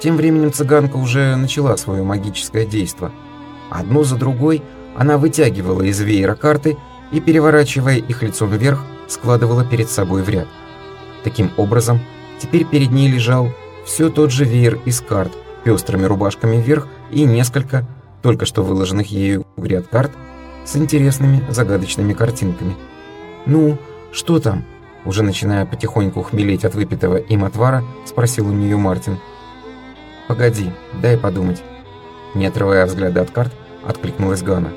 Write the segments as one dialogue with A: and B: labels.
A: Тем временем цыганка уже начала свое магическое действо. Одну за другой она вытягивала из веера карты и, переворачивая их лицом вверх, складывала перед собой в ряд. Таким образом, теперь перед ней лежал все тот же веер из карт, пестрыми рубашками вверх и несколько, только что выложенных ею в ряд карт, с интересными загадочными картинками. «Ну, что там?» Уже начиная потихоньку хмелеть от выпитого им отвара, спросил у нее Мартин. «Погоди, дай подумать». Не отрывая взгляда от карт, откликнулась Гана.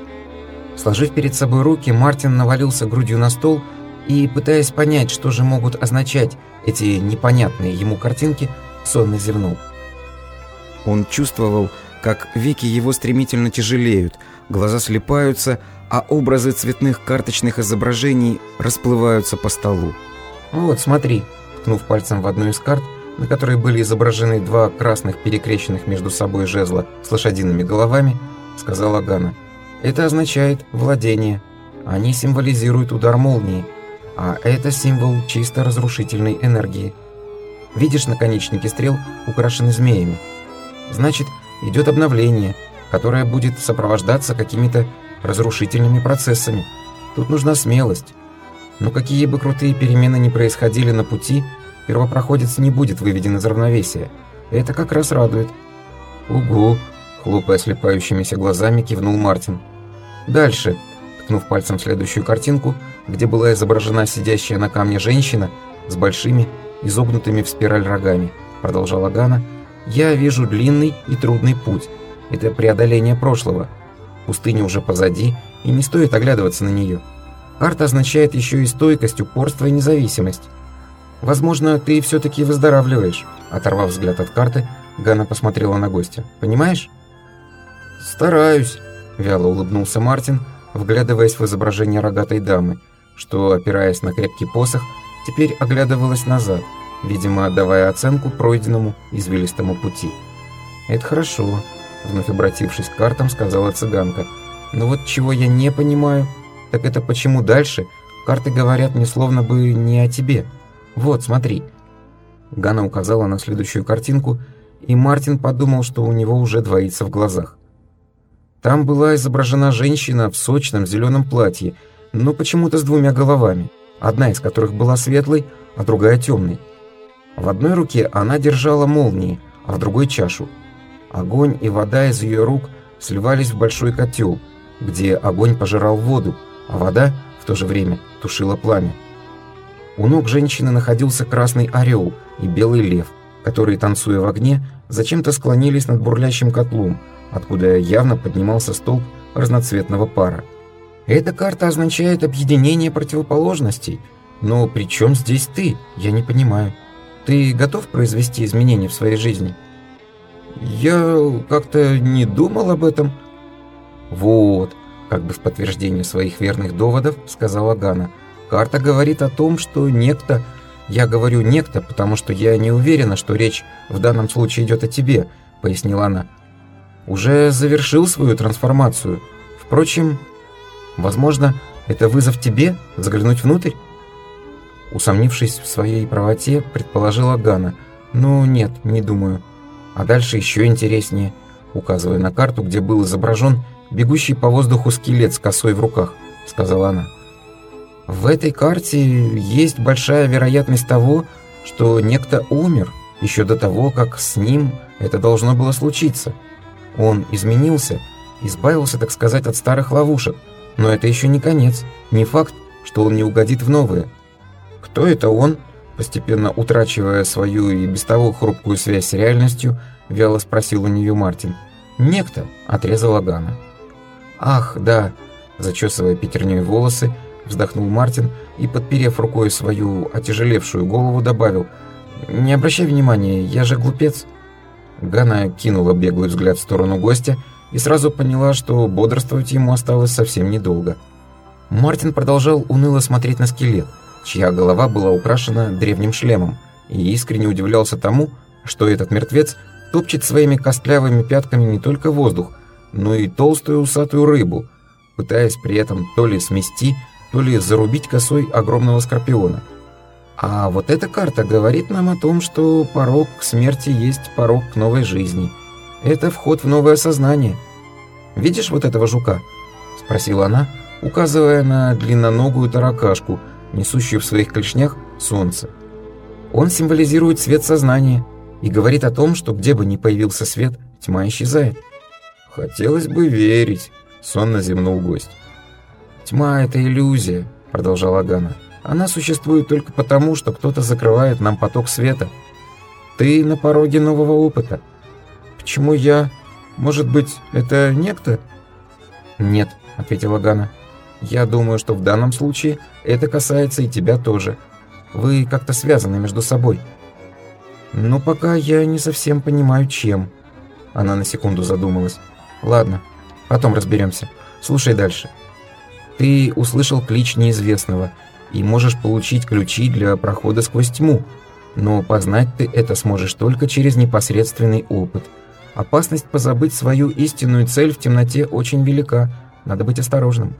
A: Сложив перед собой руки, Мартин навалился грудью на стол и, пытаясь понять, что же могут означать эти непонятные ему картинки, сонно зевнул. Он чувствовал, как веки его стремительно тяжелеют, глаза слепаются, а образы цветных карточных изображений расплываются по столу. «Вот, смотри», ткнув пальцем в одну из карт, на которой были изображены два красных перекрещенных между собой жезла с лошадиными головами, сказала Гана. «Это означает владение. Они символизируют удар молнии, а это символ чисто разрушительной энергии. Видишь, наконечники стрел украшены змеями. Значит, идет обновление, которое будет сопровождаться какими-то разрушительными процессами. Тут нужна смелость. Но какие бы крутые перемены ни происходили на пути, первопроходец не будет выведен из равновесия. Это как раз радует. «Угу!» — хлопая слепающимися глазами, кивнул Мартин. «Дальше!» — ткнув пальцем в следующую картинку, где была изображена сидящая на камне женщина с большими, изогнутыми в спираль рогами, продолжала Гана, «я вижу длинный и трудный путь. Это преодоление прошлого. Пустыня уже позади, и не стоит оглядываться на нее. Карта означает еще и стойкость, упорство и независимость. Возможно, ты все-таки выздоравливаешь. Оторвав взгляд от карты, Гана посмотрела на гостя. Понимаешь? Стараюсь, вяло улыбнулся Мартин, вглядываясь в изображение рогатой дамы, что, опираясь на крепкий посох, теперь оглядывалась назад, видимо, давая оценку пройденному извилистому пути. «Это хорошо», — вновь обратившись к картам, сказала цыганка. «Но вот чего я не понимаю...» Так это почему дальше карты говорят мне словно бы не о тебе? Вот, смотри». Гана указала на следующую картинку, и Мартин подумал, что у него уже двоится в глазах. Там была изображена женщина в сочном зеленом платье, но почему-то с двумя головами, одна из которых была светлой, а другая темной. В одной руке она держала молнии, а в другой чашу. Огонь и вода из ее рук сливались в большой котел, где огонь пожирал воду, а вода в то же время тушила пламя. У ног женщины находился красный орел и белый лев, которые, танцуя в огне, зачем-то склонились над бурлящим котлом, откуда явно поднимался столб разноцветного пара. Эта карта означает объединение противоположностей. Но при чем здесь ты? Я не понимаю. Ты готов произвести изменения в своей жизни? Я как-то не думал об этом. Вот, как бы в подтверждение своих верных доводов, сказала Гана. «Карта говорит о том, что некто...» «Я говорю «некто», потому что я не уверена, что речь в данном случае идет о тебе», — пояснила она. «Уже завершил свою трансформацию. Впрочем, возможно, это вызов тебе заглянуть внутрь?» Усомнившись в своей правоте, предположила Гана. «Ну, нет, не думаю. А дальше еще интереснее», указывая на карту, где был изображен бегущий по воздуху скелет с косой в руках», — сказала она. «В этой карте есть большая вероятность того, что некто умер еще до того, как с ним это должно было случиться. Он изменился, избавился, так сказать, от старых ловушек, но это еще не конец, не факт, что он не угодит в новые. Кто это он?» Постепенно утрачивая свою и без того хрупкую связь с реальностью, вяло спросил у нее Мартин. «Некто», — отрезала Гана. «Ах, да!» Зачесывая пятерней волосы, вздохнул Мартин и, подперев рукой свою отяжелевшую голову, добавил «Не обращай внимания, я же глупец». Гана кинула беглый взгляд в сторону гостя и сразу поняла, что бодрствовать ему осталось совсем недолго. Мартин продолжал уныло смотреть на скелет, чья голова была украшена древним шлемом, и искренне удивлялся тому, что этот мертвец топчет своими костлявыми пятками не только воздух, но и толстую усатую рыбу, пытаясь при этом то ли смести, то ли зарубить косой огромного скорпиона. А вот эта карта говорит нам о том, что порог к смерти есть порог к новой жизни. Это вход в новое сознание. Видишь вот этого жука?» — спросила она, указывая на длинноногую таракашку, несущую в своих клешнях солнце. Он символизирует свет сознания и говорит о том, что где бы ни появился свет, тьма исчезает. «Хотелось бы верить», — сонно зевнул гость. «Тьма — это иллюзия», — продолжала Гана. «Она существует только потому, что кто-то закрывает нам поток света. Ты на пороге нового опыта. Почему я? Может быть, это некто?» «Нет», — ответила Гана. «Я думаю, что в данном случае это касается и тебя тоже. Вы как-то связаны между собой». «Но пока я не совсем понимаю, чем». Она на секунду задумалась. «Ладно, потом разберемся. Слушай дальше». Ты услышал клич неизвестного и можешь получить ключи для прохода сквозь тьму, но познать ты это сможешь только через непосредственный опыт. Опасность позабыть свою истинную цель в темноте очень велика, надо быть осторожным.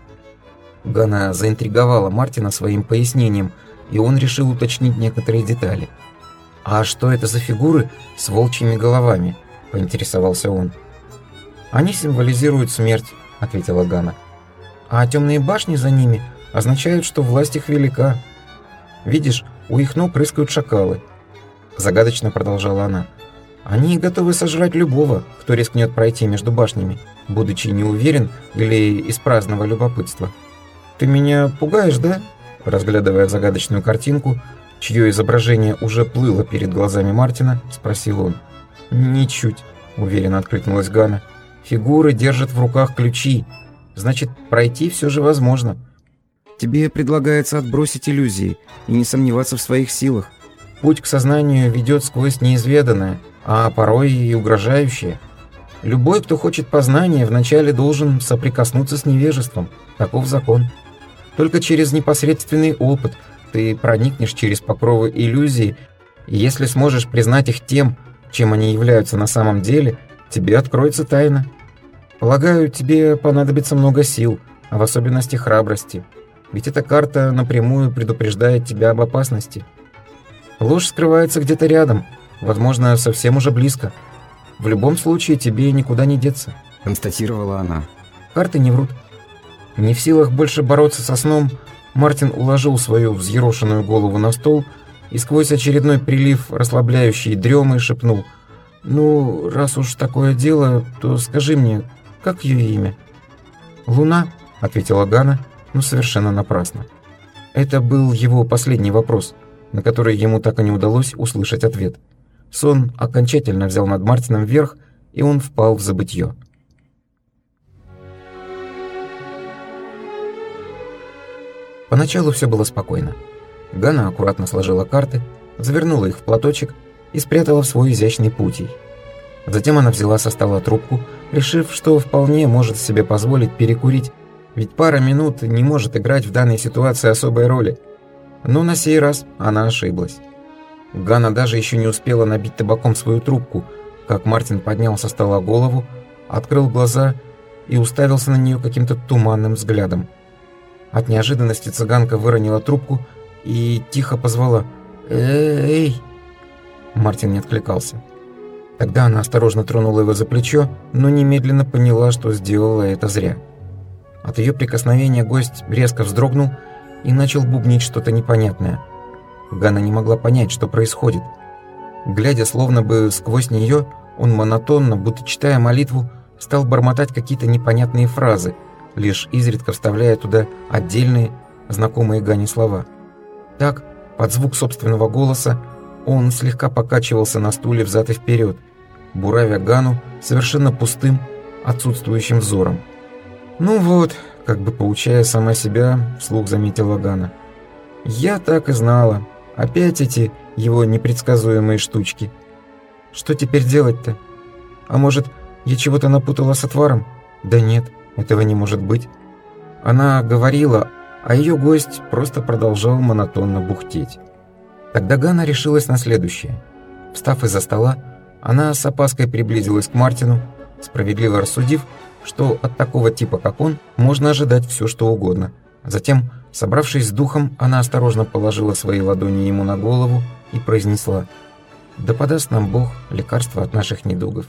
A: Гана заинтриговала Мартина своим пояснением, и он решил уточнить некоторые детали. «А что это за фигуры с волчьими головами?» – поинтересовался он. «Они символизируют смерть», – ответила Гана а темные башни за ними означают, что власть их велика. Видишь, у их ног прыскают шакалы. Загадочно продолжала она. Они готовы сожрать любого, кто рискнет пройти между башнями, будучи не уверен или из праздного любопытства. «Ты меня пугаешь, да?» Разглядывая загадочную картинку, чье изображение уже плыло перед глазами Мартина, спросил он. «Ничуть», — уверенно откликнулась Гана. «Фигуры держат в руках ключи, Значит, пройти все же возможно. Тебе предлагается отбросить иллюзии и не сомневаться в своих силах. Путь к сознанию ведет сквозь неизведанное, а порой и угрожающее. Любой, кто хочет познания, вначале должен соприкоснуться с невежеством. Таков закон. Только через непосредственный опыт ты проникнешь через покровы иллюзии, и если сможешь признать их тем, чем они являются на самом деле, тебе откроется тайна. Полагаю, тебе понадобится много сил, а в особенности храбрости. Ведь эта карта напрямую предупреждает тебя об опасности. Ложь скрывается где-то рядом, возможно, совсем уже близко. В любом случае тебе никуда не деться», — констатировала она. «Карты не врут». Не в силах больше бороться со сном, Мартин уложил свою взъерошенную голову на стол и сквозь очередной прилив расслабляющей дремы шепнул «Ну, раз уж такое дело, то скажи мне, как ее имя?» «Луна», — ответила Гана, но совершенно напрасно. Это был его последний вопрос, на который ему так и не удалось услышать ответ. Сон окончательно взял над Мартином вверх, и он впал в забытье. Поначалу все было спокойно. Гана аккуратно сложила карты, завернула их в платочек и спрятала в свой изящный путей. Затем она взяла со стола трубку, решив, что вполне может себе позволить перекурить, ведь пара минут не может играть в данной ситуации особой роли. Но на сей раз она ошиблась. Гана даже еще не успела набить табаком свою трубку, как Мартин поднял со стола голову, открыл глаза и уставился на нее каким-то туманным взглядом. От неожиданности цыганка выронила трубку и тихо позвала «Эй!». Мартин не откликался. Тогда она осторожно тронула его за плечо, но немедленно поняла, что сделала это зря. От ее прикосновения гость резко вздрогнул и начал бубнить что-то непонятное. Ганна не могла понять, что происходит. Глядя словно бы сквозь нее, он монотонно, будто читая молитву, стал бормотать какие-то непонятные фразы, лишь изредка вставляя туда отдельные, знакомые Гане слова. Так, под звук собственного голоса, он слегка покачивался на стуле взад и вперед, буравя Гану совершенно пустым, отсутствующим взором. «Ну вот», как бы поучая сама себя, вслух заметила Гана. «Я так и знала. Опять эти его непредсказуемые штучки. Что теперь делать-то? А может, я чего-то напутала с отваром? Да нет, этого не может быть». Она говорила, а ее гость просто продолжал монотонно бухтеть. Тогда Гана решилась на следующее. Встав из-за стола, она с опаской приблизилась к Мартину, справедливо рассудив, что от такого типа, как он, можно ожидать все, что угодно. Затем Собравшись с духом, она осторожно положила свои ладони ему на голову и произнесла «Да подаст нам Бог лекарство от наших недугов».